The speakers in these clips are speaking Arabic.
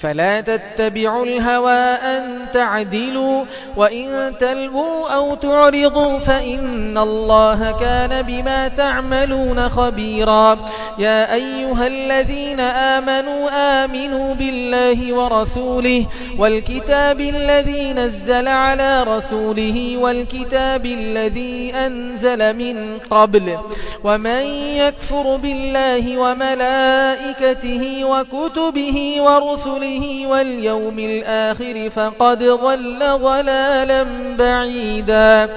فلا تتبعوا الهوى أن تعدلوا وإن تلووا أو تعرضوا فإن الله كان بما تعملون خبيرا. يا أيها الذين آمنوا آمنوا بالله ورسوله والكتاب الذي نزل على رسوله والكتاب الذي أنزل من قبل. ومن يكفر بالله وملائكته وكتبه ورسله ورسله واليوم الآخر فقد ضل ضلالا بعيدا.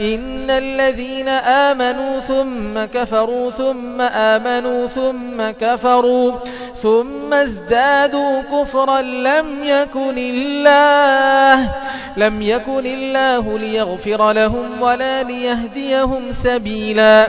إن الذين آمنوا ثم كفروا ثم آمنوا ثم كفروا ثم ازدادوا كفرا لم يكن الله لم يكن الله ليغفر لهم ولا ليهديهم سبيلا.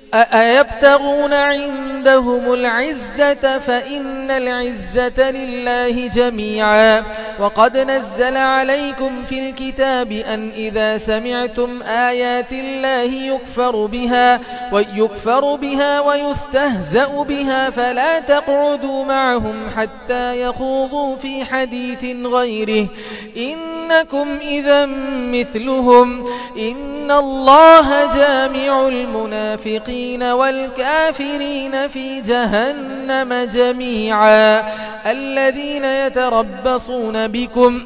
أيبتغون عندهم العزة فإن العزة لله جميعا. وقد نزل عليكم في الكتاب أن إذا سمعتم آيات الله يكفر بها ويكفر بها ويستهزأ بها فلا تقعدوا معهم حتى يخوضوا في حديث غيره. إنكم إذا مثلهم إن الله جامع المنافقين. والكافرين في جهنم جميعا. الذين يتربصون بكم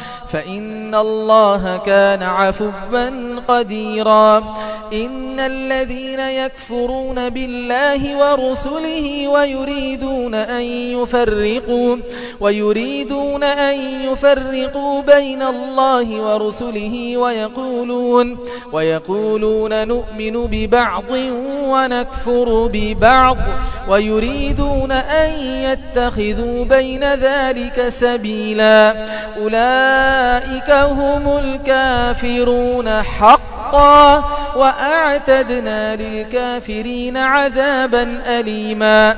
فإن الله كان عفوا قديرا. إن الذين يكفرون بالله ورسله ويريدون أن يفرقوا ويريدون أن يفرقوا بين الله ورسله ويقولون ويقولون نؤمن ببعض ونكفر ببعض ويريدون أن يتخذوا بين ذلك سبيلا. أولئك هم الكافرون حقا وأعتدنا للكافرين عذابا أليما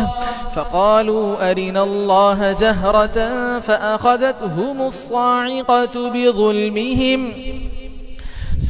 الله فقالوا أرنا الله جهرة فأخذتهم الصاعقة بظلمهم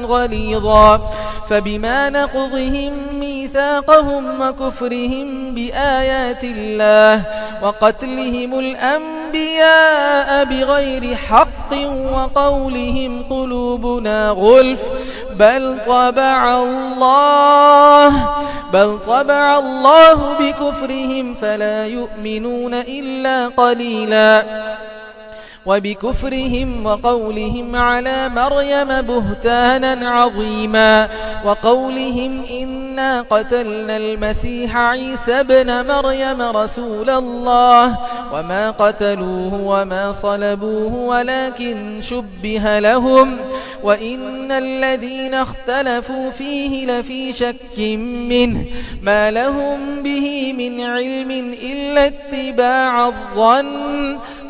غليظا. فبما نقضهم ميثاقهم وكفرهم بآيات الله وقتلهم الأنبياء بغير حق وقولهم قلوبنا غلف. بل طبع الله بل طبع الله بكفرهم فلا يؤمنون إلا قليلا. وبكفرهم وقولهم على مريم بهتانا عظيما وقولهم إنا قتلنا المسيح عيسى بن مريم رسول الله وما قتلوه وما صلبوه ولكن شبه لهم وإن الذين اختلفوا فيه لفي شك منه ما لهم به من علم إلا اتباع الظن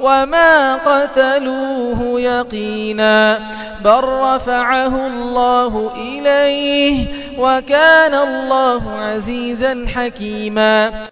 وما قتلوه يقينا بل رفعه الله إليه وكان الله عزيزا حكيما